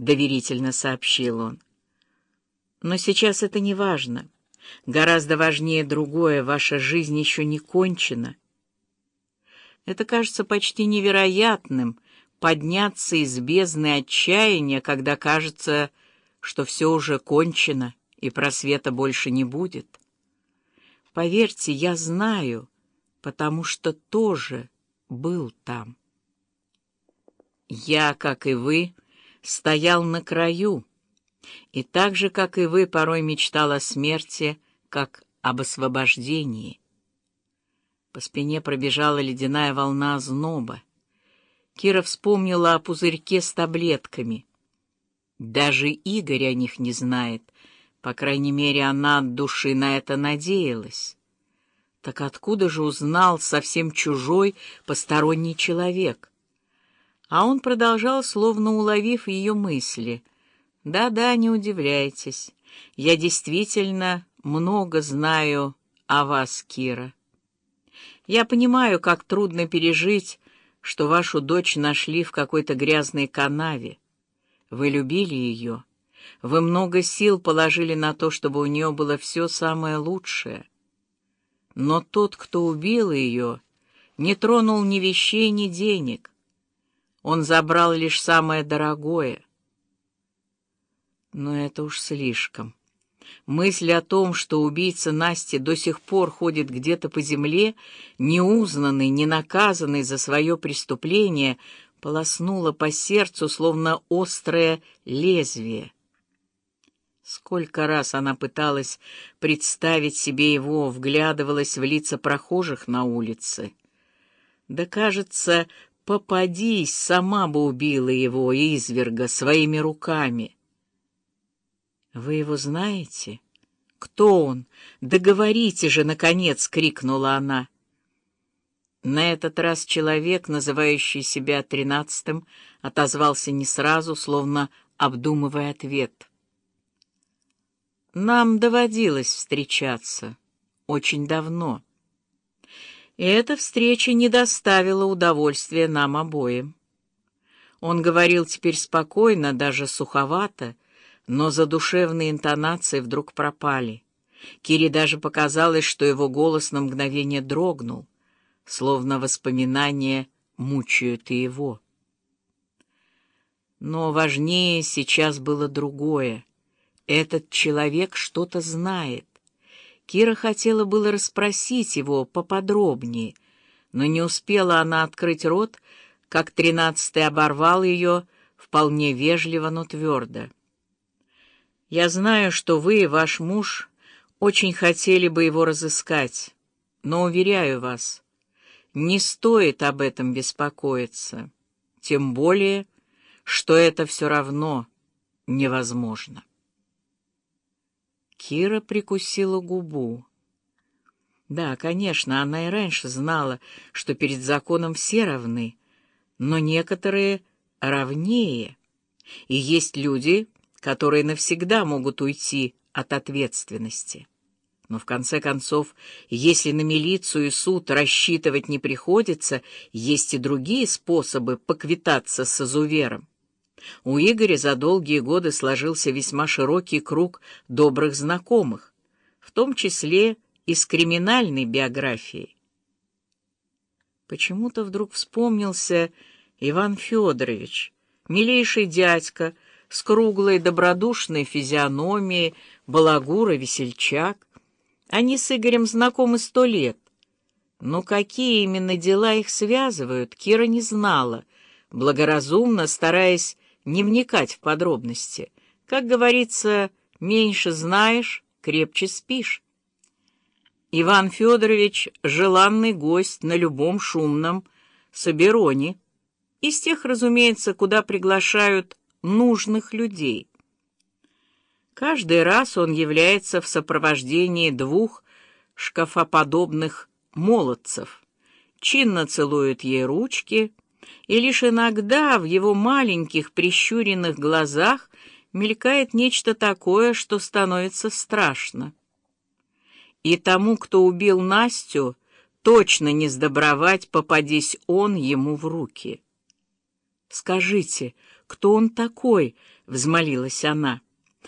доверительно сообщил он. Но сейчас это не важно. Гораздо важнее другое, ваша жизнь еще не кончена. Это кажется почти невероятным — подняться из бездны отчаяния, когда кажется, что все уже кончено и просвета больше не будет. Поверьте, я знаю, потому что тоже был там. Я, как и вы, стоял на краю, и так же, как и вы, порой мечтал о смерти, как об освобождении. По спине пробежала ледяная волна зноба. Кира вспомнила о пузырьке с таблетками. Даже Игорь о них не знает. По крайней мере, она от души на это надеялась. Так откуда же узнал совсем чужой, посторонний человек? А он продолжал, словно уловив ее мысли. «Да-да, не удивляйтесь. Я действительно много знаю о вас, Кира». Я понимаю, как трудно пережить, что вашу дочь нашли в какой-то грязной канаве. Вы любили ее. Вы много сил положили на то, чтобы у нее было все самое лучшее. Но тот, кто убил ее, не тронул ни вещей, ни денег. Он забрал лишь самое дорогое. Но это уж слишком. Мысль о том, что убийца Насти до сих пор ходит где-то по земле, неузнанный, не наказанный за свое преступление, полоснула по сердцу, словно острое лезвие. Сколько раз она пыталась представить себе его, вглядывалась в лица прохожих на улице. Да, кажется, попадись, сама бы убила его, изверга, своими руками — «Вы его знаете? Кто он? Договорите же, наконец!» — крикнула она. На этот раз человек, называющий себя тринадцатым, отозвался не сразу, словно обдумывая ответ. «Нам доводилось встречаться. Очень давно. И эта встреча не доставила удовольствия нам обоим. Он говорил теперь спокойно, даже суховато, но задушевные интонации вдруг пропали. Кире даже показалось, что его голос на мгновение дрогнул, словно воспоминания мучают и его. Но важнее сейчас было другое. Этот человек что-то знает. Кира хотела было расспросить его поподробнее, но не успела она открыть рот, как тринадцатый оборвал ее вполне вежливо, но твердо. Я знаю, что вы и ваш муж очень хотели бы его разыскать, но, уверяю вас, не стоит об этом беспокоиться, тем более, что это все равно невозможно. Кира прикусила губу. Да, конечно, она и раньше знала, что перед законом все равны, но некоторые равнее, и есть люди, которые навсегда могут уйти от ответственности. Но в конце концов, если на милицию и суд рассчитывать не приходится, есть и другие способы поквитаться с изувером. У Игоря за долгие годы сложился весьма широкий круг добрых знакомых, в том числе и с криминальной биографией. Почему-то вдруг вспомнился Иван Федорович, милейший дядька, с круглой добродушной физиономией, балагура, весельчак. Они с Игорем знакомы сто лет. Но какие именно дела их связывают, Кира не знала, благоразумно стараясь не вникать в подробности. Как говорится, меньше знаешь, крепче спишь. Иван Федорович — желанный гость на любом шумном собероне. Из тех, разумеется, куда приглашают нужных людей. Каждый раз он является в сопровождении двух шкафоподобных молодцев, чинно целует ей ручки, и лишь иногда в его маленьких прищуренных глазах мелькает нечто такое, что становится страшно. И тому, кто убил Настю, точно не сдобровать, попадись он ему в руки. «Скажите, кто он такой?» взмолилась она.